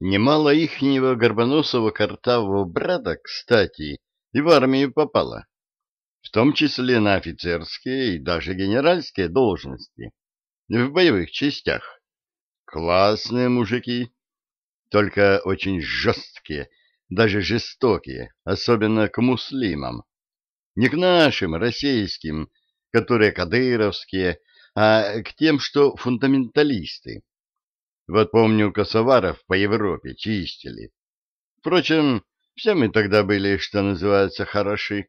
Немало ихнего горбоносого картавого брата, кстати, и в армию попало, в том числе на офицерские и даже генеральские должности в боевых частях. Классные мужики, только очень жесткие, даже жестокие, особенно к муслимам. Не к нашим, российским, которые кадыровские, а к тем, что фундаменталисты. Вот помню, косоваров по Европе чистили. Впрочем, все мы тогда были, что называется, хороши.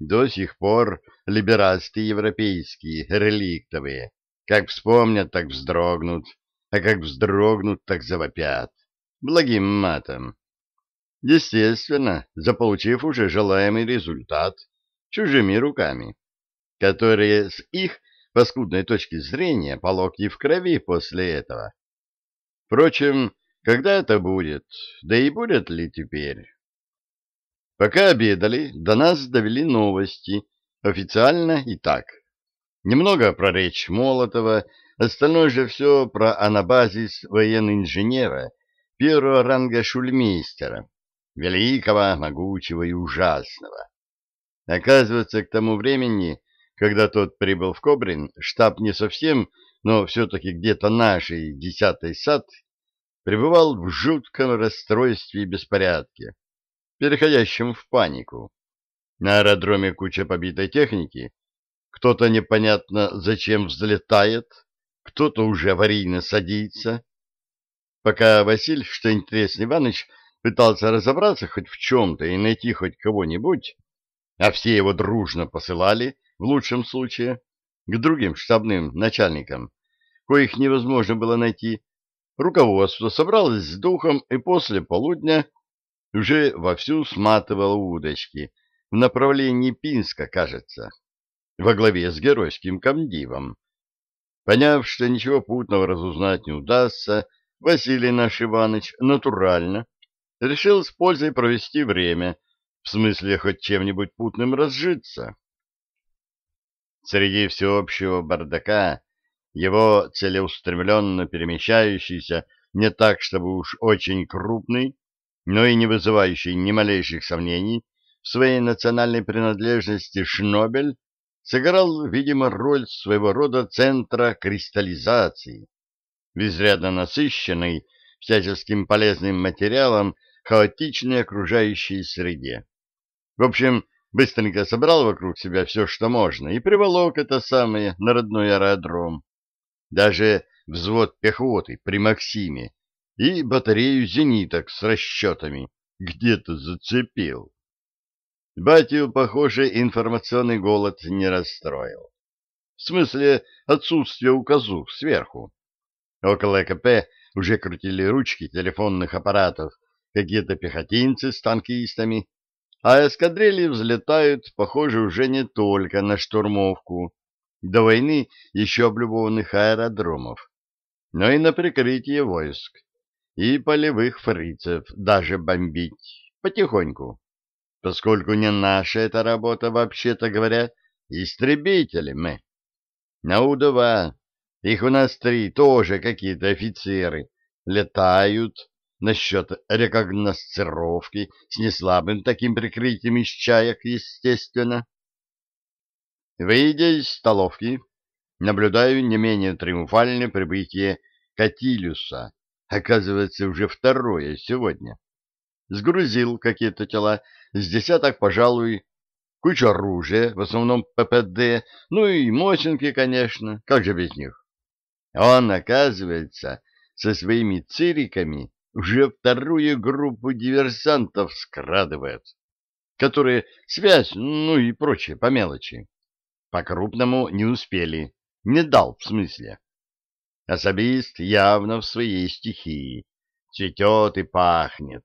До сих пор либерасты европейские, реликтовые, как вспомнят, так вздрогнут, а как вздрогнут, так завопят. Благим матом. Естественно, заполучив уже желаемый результат чужими руками, которые с их паскудной точки зрения полокли в крови после этого. Впрочем, когда это будет, да и будет ли теперь? Пока обедали, до нас довели новости, официально и так. Немного про речь Молотова, остальное же все про анабазис военно-инженера, первого ранга шульмейстера, великого, могучего и ужасного. Оказывается, к тому времени, когда тот прибыл в Кобрин, штаб не совсем, но все-таки где-то нашей десятой сад пребывал в жутком расстройстве и беспорядке, переходящем в панику. На аэродроме куча побитой техники, кто-то непонятно зачем взлетает, кто-то уже аварийно садится. Пока Василь, что интересно, Иваныч пытался разобраться хоть в чем-то и найти хоть кого-нибудь, а все его дружно посылали, в лучшем случае, к другим штабным начальникам, коих невозможно было найти, руководство собралось с духом и после полудня уже вовсю сматывало удочки в направлении Пинска, кажется во главе с геройским комдивом. Поняв, что ничего путного разузнать не удастся, Василий наш Иванович натурально решил с пользой провести время, в смысле хоть чем-нибудь путным разжиться. Среди всеобщего бардака его целеустремленно перемещающийся, не так чтобы уж очень крупный, но и не вызывающий ни малейших сомнений в своей национальной принадлежности Шнобель сыграл, видимо, роль своего рода центра кристаллизации, изрядно насыщенной всяческим полезным материалом хаотичной окружающей среде. В общем, быстренько собрал вокруг себя все, что можно, и приволок это самое на родной аэродром. Даже взвод пехоты при Максиме и батарею зениток с расчетами где-то зацепил. Батю, похоже, информационный голод не расстроил. В смысле отсутствия указу сверху. Около КП уже крутили ручки телефонных аппаратов какие-то пехотинцы с танкистами, а эскадрильи взлетают, похоже, уже не только на штурмовку, до войны еще облюбованных аэродромов, но и на прикрытие войск и полевых фрицев даже бомбить потихоньку поскольку не наша эта работа, вообще-то говоря, истребители мы. Наудова, их у нас три, тоже какие-то офицеры, летают насчет рекогносцировки с неслабым таким прикрытием из чаек, естественно. Выйдя из столовки, наблюдаю не менее триумфальное прибытие Катилюса, оказывается, уже второе сегодня. Сгрузил какие-то тела с десяток, пожалуй, кучу оружия, в основном ППД, ну и мощенки, конечно, как же без них. Он, оказывается, со своими цириками уже вторую группу диверсантов скрадывает, которые связь, ну и прочее, по мелочи. По-крупному не успели, не дал в смысле. Особист явно в своей стихии, цветет и пахнет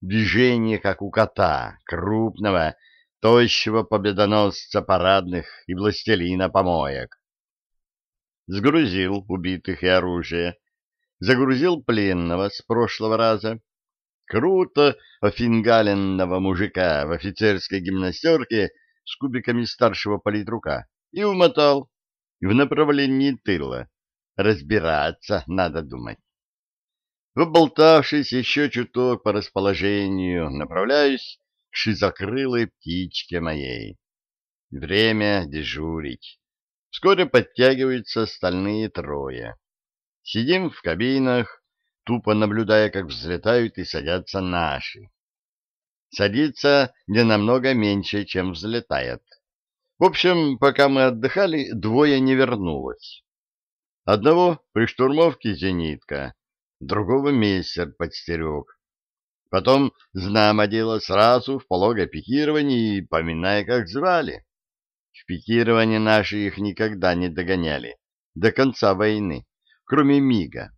движение, как у кота, крупного, тощего победоносца парадных и властелина помоек. Сгрузил убитых и оружие, загрузил пленного с прошлого раза, круто офингаленного мужика в офицерской гимнастерке с кубиками старшего политрука и умотал в направлении тыла. Разбираться надо думать. Выболтавшись еще чуток по расположению, направляюсь к шизокрылой птичке моей. Время дежурить. Вскоре подтягиваются остальные трое. Сидим в кабинах, тупо наблюдая, как взлетают и садятся наши. Садится не намного меньше, чем взлетает. В общем, пока мы отдыхали, двое не вернулось. Одного при штурмовке зенитка, другого мессер подстерег. Потом знамо дело сразу в пологое пикирование и поминая, как звали. В пикировании наши их никогда не догоняли до конца войны, кроме Мига.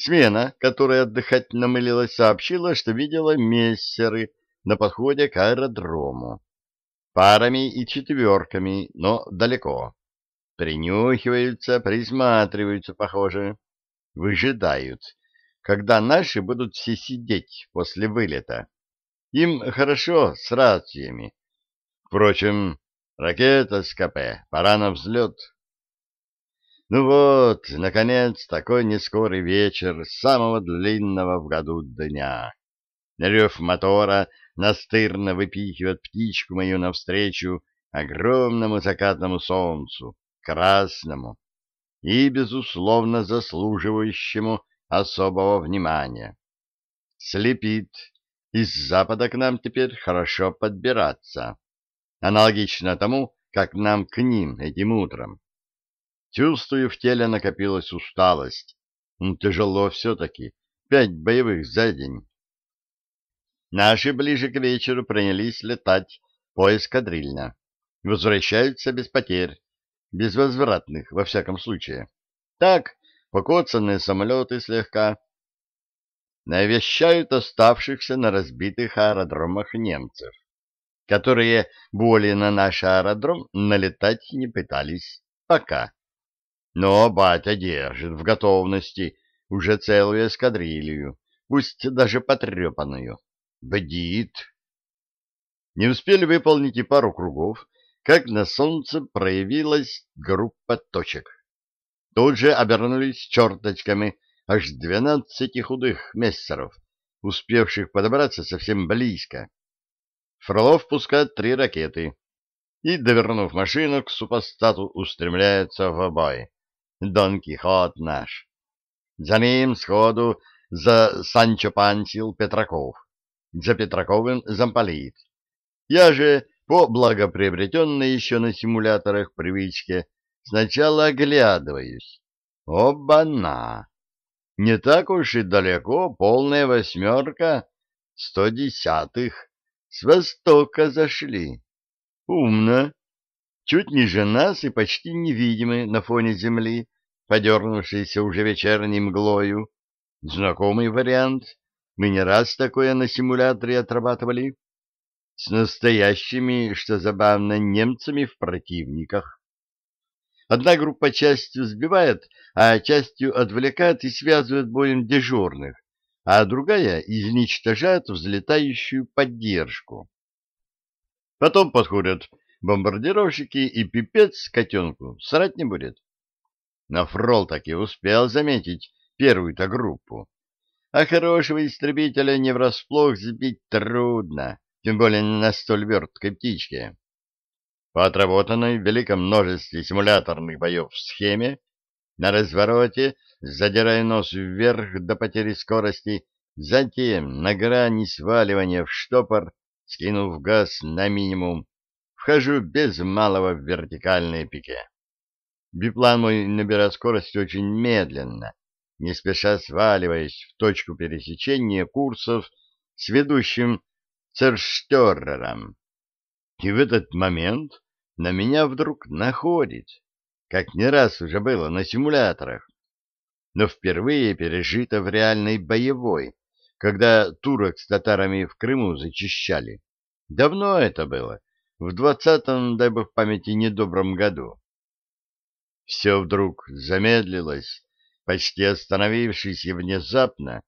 Смена, которая отдыхать намылилась, сообщила, что видела мессеры на подходе к аэродрому. Парами и четверками, но далеко. Принюхиваются, присматриваются, похоже. Выжидают, когда наши будут все сидеть после вылета. Им хорошо с рациями. Впрочем, ракета с КП, пора на взлет. Ну вот, наконец, такой нескорый вечер самого длинного в году дня. Рев мотора настырно выпихивает птичку мою навстречу огромному закатному солнцу, красному и, безусловно, заслуживающему особого внимания. Слепит. Из запада к нам теперь хорошо подбираться. Аналогично тому, как нам к ним этим утром. Чувствую, в теле накопилась усталость. Ну, тяжело все-таки. Пять боевых за день. Наши ближе к вечеру принялись летать поэскадрильно. Возвращаются без потерь, безвозвратных, во всяком случае. Так, покоцанные самолеты слегка. Навещают оставшихся на разбитых аэродромах немцев, которые более на наш аэродром налетать не пытались пока. Но батя держит в готовности уже целую эскадрилью, пусть даже потрепанную. Бдит. Не успели выполнить и пару кругов, как на солнце проявилась группа точек. Тут же обернулись черточками аж двенадцати худых мессеров, успевших подобраться совсем близко. Фролов пускает три ракеты и, довернув машину, к супостату устремляется в бой. Дон Кихот наш. За ним сходу за Санчо Пансил Петраков, за Петраковым замполит. Я же, по благоприобретенной еще на симуляторах привычке, сначала оглядываюсь. Оба-на! Не так уж и далеко полная восьмерка, сто десятых, с востока зашли. Умно чуть ниже нас и почти невидимы на фоне земли, подернувшейся уже вечерней мглою. Знакомый вариант. Мы не раз такое на симуляторе отрабатывали. С настоящими, что забавно, немцами в противниках. Одна группа частью сбивает, а частью отвлекает и связывает боем дежурных, а другая изничтожает взлетающую поддержку. Потом подходят бомбардировщики и пипец котенку срать не будет. Но Фрол таки успел заметить первую-то группу. А хорошего истребителя не врасплох сбить трудно, тем более на столь верткой птичке. По отработанной в великом множестве симуляторных боев схеме, на развороте, задирая нос вверх до потери скорости, затем на грани сваливания в штопор, скинув газ на минимум, вхожу без малого в вертикальное пике. Биплан мой набирает скорость очень медленно, не спеша сваливаясь в точку пересечения курсов с ведущим Церштерером. И в этот момент на меня вдруг находит, как не раз уже было на симуляторах, но впервые пережито в реальной боевой, когда турок с татарами в Крыму зачищали. Давно это было, в двадцатом, дай бог памяти, недобром году. Все вдруг замедлилось, почти остановившись, и внезапно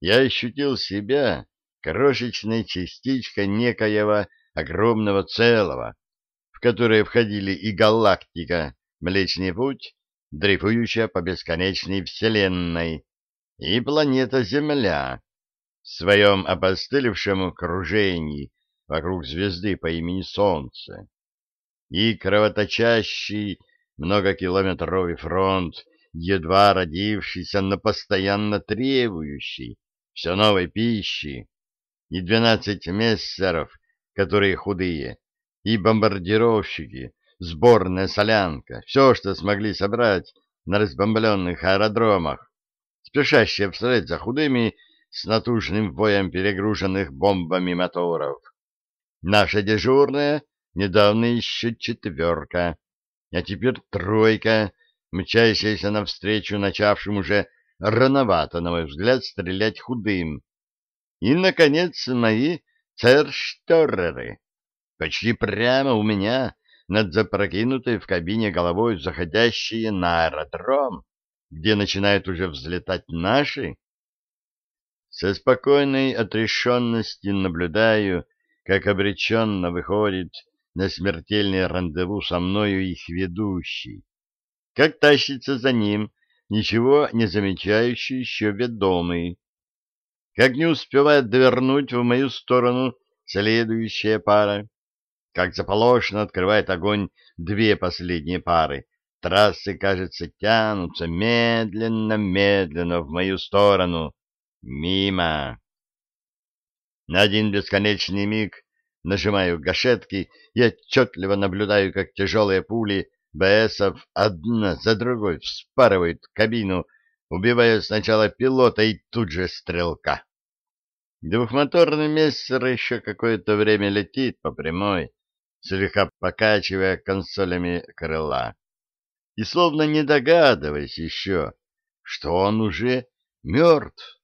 я ощутил себя крошечной частичкой некоего огромного целого, в которое входили и галактика, Млечный Путь, дрейфующая по бесконечной вселенной, и планета Земля в своем опостылевшем окружении вокруг звезды по имени Солнце, и кровоточащий многокилометровый фронт, едва родившийся, но постоянно требующий все новой пищи, и двенадцать мессеров, которые худые, и бомбардировщики, сборная солянка, все, что смогли собрать на разбомбленных аэродромах, спешащие вслед за худыми с натужным воем перегруженных бомбами моторов. Наша дежурная, недавно еще четверка, а теперь тройка, мчащаяся навстречу начавшим уже рановато, на мой взгляд, стрелять худым. И, наконец, мои церштореры, почти прямо у меня, над запрокинутой в кабине головой, заходящие на аэродром, где начинают уже взлетать наши. Со спокойной отрешенностью наблюдаю, как обреченно выходит на смертельное рандеву со мною их ведущий, как тащится за ним ничего не замечающий еще ведомый, как не успевает довернуть в мою сторону следующая пара, как заполошно открывает огонь две последние пары. Трассы, кажется, тянутся медленно-медленно в мою сторону. Мимо. На один бесконечный миг нажимаю гашетки и отчетливо наблюдаю, как тяжелые пули БСов одна за другой вспарывают кабину, убивая сначала пилота и тут же стрелка. Двухмоторный мессер еще какое-то время летит по прямой, слегка покачивая консолями крыла. И словно не догадываясь еще, что он уже мертв,